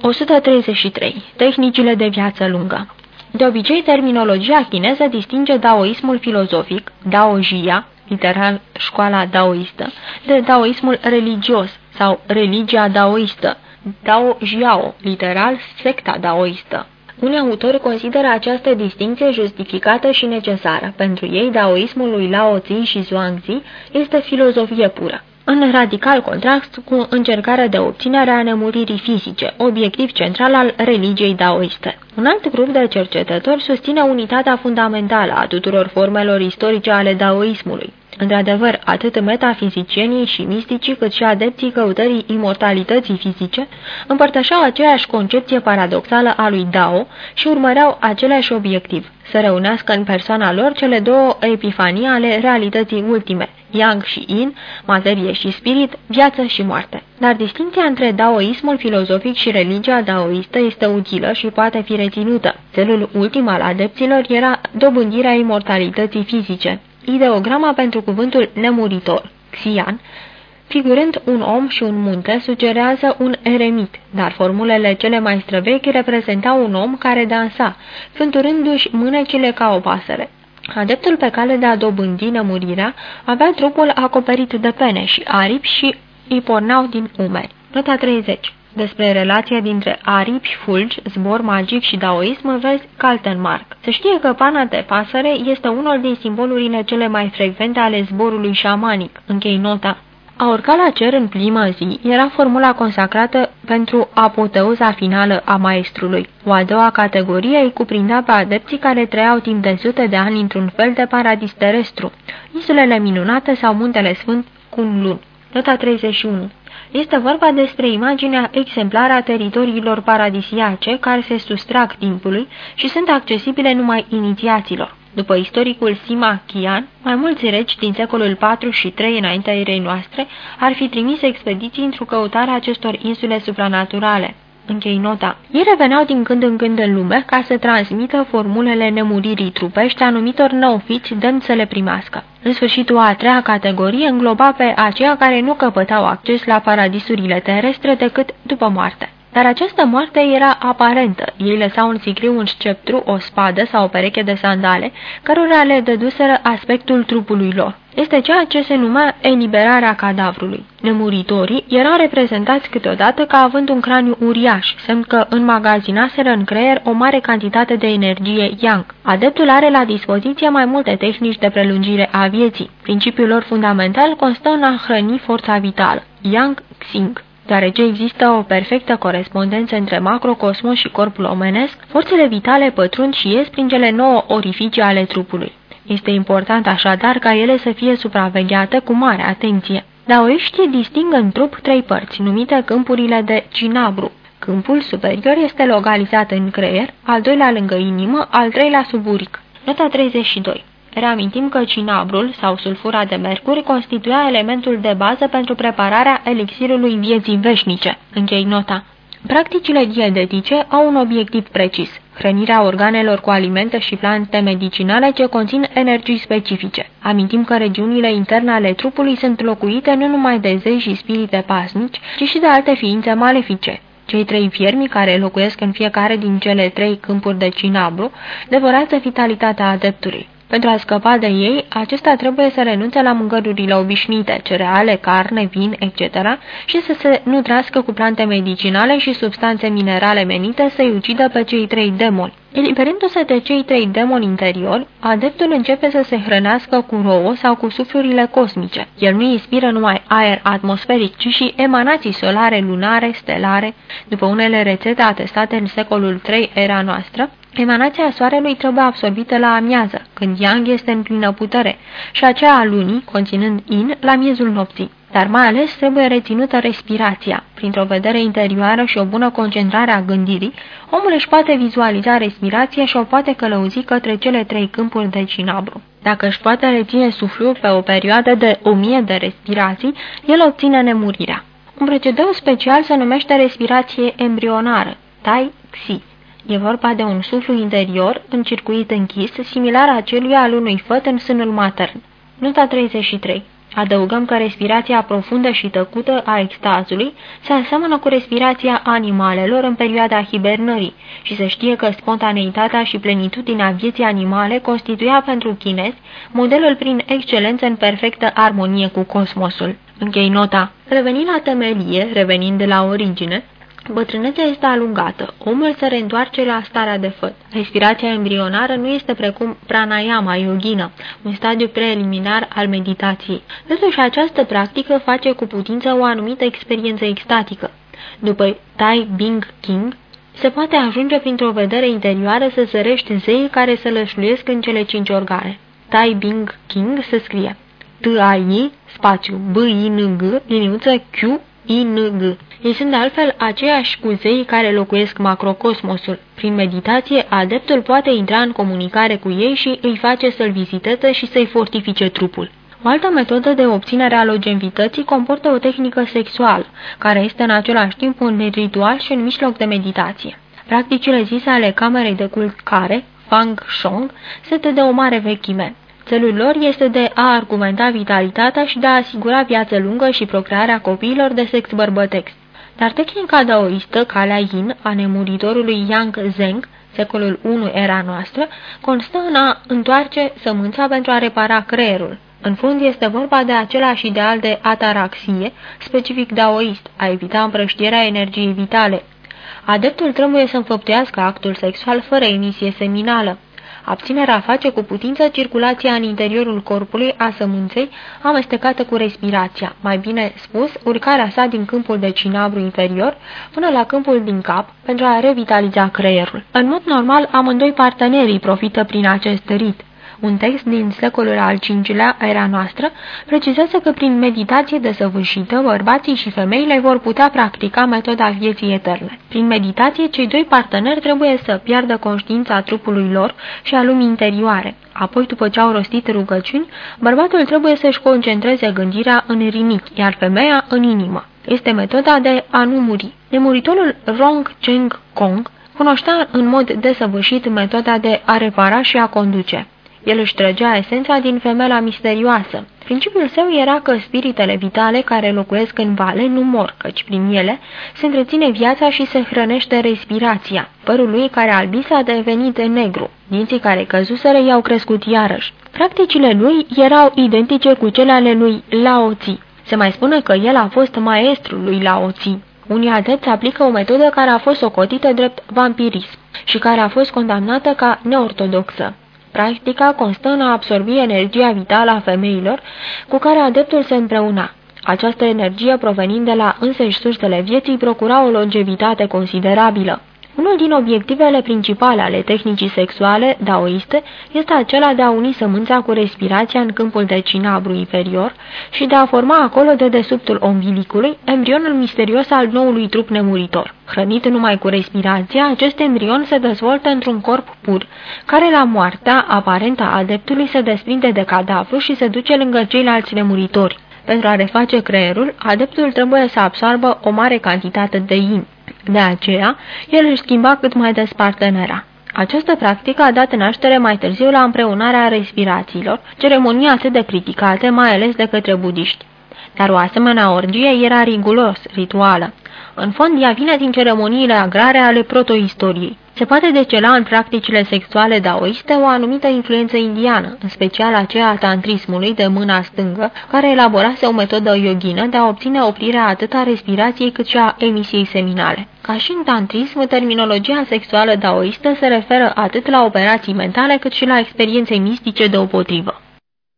133. Tehnicile de viață lungă De obicei, terminologia chineză distinge daoismul filozofic, daojia, literal școala daoistă, de daoismul religios sau religia daoistă, Dao Jiao, literal secta daoistă. Unii autori consideră această distinție justificată și necesară. Pentru ei, daoismul lui Lao Tzu și Zhuangzi este filozofie pură. În radical contrast cu încercarea de obținere a nemuririi fizice, obiectiv central al religiei daoiste. Un alt grup de cercetători susține unitatea fundamentală a tuturor formelor istorice ale daoismului. Într-adevăr, atât metafizicienii și misticii, cât și adepții căutării imortalității fizice împărtășeau aceeași concepție paradoxală a lui Dao și urmăreau același obiectiv, să reunească în persoana lor cele două epifanii ale realității ultime, Yang și Yin, materie și spirit, viață și moarte. Dar distinția între daoismul filozofic și religia daoistă este utilă și poate fi reținută. Celul ultim al adepților era dobândirea imortalității fizice, Ideograma pentru cuvântul nemuritor, Xian, figurând un om și un munte, sugerează un eremit, dar formulele cele mai străvechi reprezentau un om care dansa, fânturându-și mânecile ca o pasăre. Adeptul pe cale de a dobândi nemurirea avea trupul acoperit de pene și aripi și îi porneau din umeri. Nota 30 despre relația dintre aripi, fulgi, zbor magic și daoism vezi Kaltenmark. Se știe că pana de pasăre este unul din simbolurile cele mai frecvente ale zborului șamanic. Închei nota. A urca la cer în prima zi era formula consacrată pentru apoteuza finală a maestrului. O a doua categorie îi cuprindea pe adepții care trăiau timp de sute de ani într-un fel de paradis terestru, insulele minunate sau muntele sfânt Kunlun. Nota 31 este vorba despre imaginea exemplară a teritoriilor paradisiace care se sustrag timpului și sunt accesibile numai inițiaților. După istoricul Sima Qian, mai mulți regi din secolul 4 și 3 înaintea erei noastre ar fi trimis expediții într-o căutare acestor insule supranaturale. Închei nota. Ei reveneau din când în când în lume ca să transmită formulele nemuririi trupești anumitor neofiți dând să le primească. În sfârșit, o a treia categorie îngloba pe aceia care nu căpătau acces la paradisurile terestre decât după moarte. Dar această moarte era aparentă. Ei lăsau în sicriu un sceptru, o spadă sau o pereche de sandale, cărora le dăduseră aspectul trupului lor. Este ceea ce se numea eliberarea cadavrului. Nemuritorii erau reprezentați câteodată ca având un craniu uriaș, semn că înmagazinaseră în creier o mare cantitate de energie yang. Adeptul are la dispoziție mai multe tehnici de prelungire a vieții. Principiul lor fundamental constă în a hrăni forța vitală, yang xing. Deoarece există o perfectă corespondență între macrocosmos și corpul omenesc, forțele vitale pătrund și ies prin cele nouă orificii ale trupului. Este important așadar ca ele să fie supravegheate cu mare atenție. Daoiștii disting în trup trei părți, numite câmpurile de cinabru. Câmpul superior este localizat în creier, al doilea lângă inimă, al treilea sub uric. Nota 32 Reamintim că cinabrul sau sulfura de mercur constituia elementul de bază pentru prepararea elixirului vieții veșnice. Închei nota. Practicile dietetice au un obiectiv precis, hrănirea organelor cu alimente și plante medicinale ce conțin energii specifice. Amintim că regiunile interne ale trupului sunt locuite nu numai de zei și spirite pasnici, ci și de alte ființe malefice. Cei trei fiermi care locuiesc în fiecare din cele trei câmpuri de cinabru devorează vitalitatea adeptului. Pentru a scăpa de ei, acesta trebuie să renunțe la mâncărurile obișnuite, cereale, carne, vin, etc. și să se nutrească cu plante medicinale și substanțe minerale menite să-i ucidă pe cei trei demoni. Eliberându-se de cei trei demoni interiori, adeptul începe să se hrănească cu rouă sau cu suflurile cosmice. El nu inspiră numai aer atmosferic, ci și emanații solare, lunare, stelare. După unele rețete atestate în secolul 3 era noastră, Emanația soarelui trebuie absorbită la amiază, când yang este în plină putere, și aceea a lunii, conținând in, la miezul nopții. Dar mai ales trebuie reținută respirația. Printr-o vedere interioară și o bună concentrare a gândirii, omul își poate vizualiza respirația și o poate călăuzi către cele trei câmpuri de cinabru. Dacă își poate reține suflul pe o perioadă de o mie de respirații, el obține nemurirea. Un procedeu special se numește respirație embrionară, Tai Xi. E vorba de un suflu interior, în circuit închis, similar acelui al unui făt în sânul matern. Nota 33 Adăugăm că respirația profundă și tăcută a extazului se aseamănă cu respirația animalelor în perioada hibernării și se știe că spontaneitatea și plenitudinea vieții animale constituia pentru chinezi modelul prin excelență în perfectă armonie cu cosmosul. Închei nota. Revenind la temelie, revenind de la origine, Bătrânețea este alungată, omul se reîntoarce la starea de făt. Respirația embrionară nu este precum pranayama yogină, un stadiu preliminar al meditației. Totuși această practică face cu putință o anumită experiență extatică. După Tai Bing King, se poate ajunge printr-o vedere interioară să zărești zei care se lășluiesc în cele cinci organe. Tai Bing King se scrie T-A-I, spațiu, B-I-N-G, liniuță Q-I-N-G. Ei sunt de altfel aceiași cu zeii care locuiesc macrocosmosul. Prin meditație, adeptul poate intra în comunicare cu ei și îi face să-l viziteze și să-i fortifice trupul. O altă metodă de obținere a longevității comportă o tehnică sexuală, care este în același timp un ritual și un mijloc de meditație. Practicile zise ale camerei de culcare, Fang Shong, sunt de o mare vechime. Țelul lor este de a argumenta vitalitatea și de a asigura viață lungă și procrearea copiilor de sex bărbătex. Dar tehnica daoistă, calea yin, a nemuritorului Yang Zeng, secolul I era noastră, constă în a întoarce sămânța pentru a repara creierul. În fund este vorba de același ideal de ataraxie, specific daoist, a evita împrăștierea energiei vitale. Adeptul trebuie să înfăptuiască actul sexual fără emisie seminală. Abținerea face cu putință circulația în interiorul corpului a sămânței amestecată cu respirația, mai bine spus, urcarea sa din câmpul de cinabru inferior până la câmpul din cap pentru a revitaliza creierul. În mod normal, amândoi partenerii profită prin acest rit. Un text din secolul al V-lea era noastră precizează că prin meditație desăvârșită, bărbații și femeile vor putea practica metoda vieții eterne. Prin meditație, cei doi parteneri trebuie să piardă conștiința trupului lor și a lumii interioare. Apoi, după ce au rostit rugăciuni, bărbatul trebuie să-și concentreze gândirea în rinichi, iar femeia în inimă. Este metoda de a nu muri. Nemuritorul Rong Cheng Kong cunoștea în mod desăvârșit metoda de a repara și a conduce. El își trăgea esența din femela misterioasă. Principiul său era că spiritele vitale care locuiesc în vale nu mor, căci prin ele se întreține viața și se hrănește respirația. Părul lui care albise a devenit negru, dinții care căzuseră i-au crescut iarăși. Practicile lui erau identice cu cele ale lui Lao Tzu. Se mai spune că el a fost maestrul lui Lao Tzu. Unii adepți aplică o metodă care a fost socotită drept vampirism și care a fost condamnată ca neortodoxă. Practica constă în a absorbi energia vitală a femeilor cu care adeptul se împreuna. Această energie provenind de la însăși sursele vieții procura o longevitate considerabilă. Unul din obiectivele principale ale tehnicii sexuale daoiste este acela de a uni sămânța cu respirația în câmpul de cinabru inferior și de a forma acolo de desubtul ombilicului embrionul misterios al noului trup nemuritor. Hrănit numai cu respirația, acest embrion se dezvoltă într-un corp pur, care la moartea aparentă a adeptului se desprinde de cadavru și se duce lângă ceilalți nemuritori. Pentru a reface creierul, adeptul trebuie să absorbă o mare cantitate de yin. De aceea, el își schimba cât mai des partenera. Această practică a dat naștere mai târziu la împreunarea respirațiilor, ceremonie atât de criticate, mai ales de către budiști. Dar o asemenea orgie era riguros, rituală. În fond, ea vine din ceremoniile agrare ale protoistoriei. Se poate decela în practicile sexuale daoiste o anumită influență indiană, în special aceea a tantrismului de mâna stângă, care elaborase o metodă yoghină de a obține oprirea atât a respirației cât și a emisiei seminale. Ca și în tantrism, terminologia sexuală daoistă se referă atât la operații mentale cât și la experiențe mistice deopotrivă.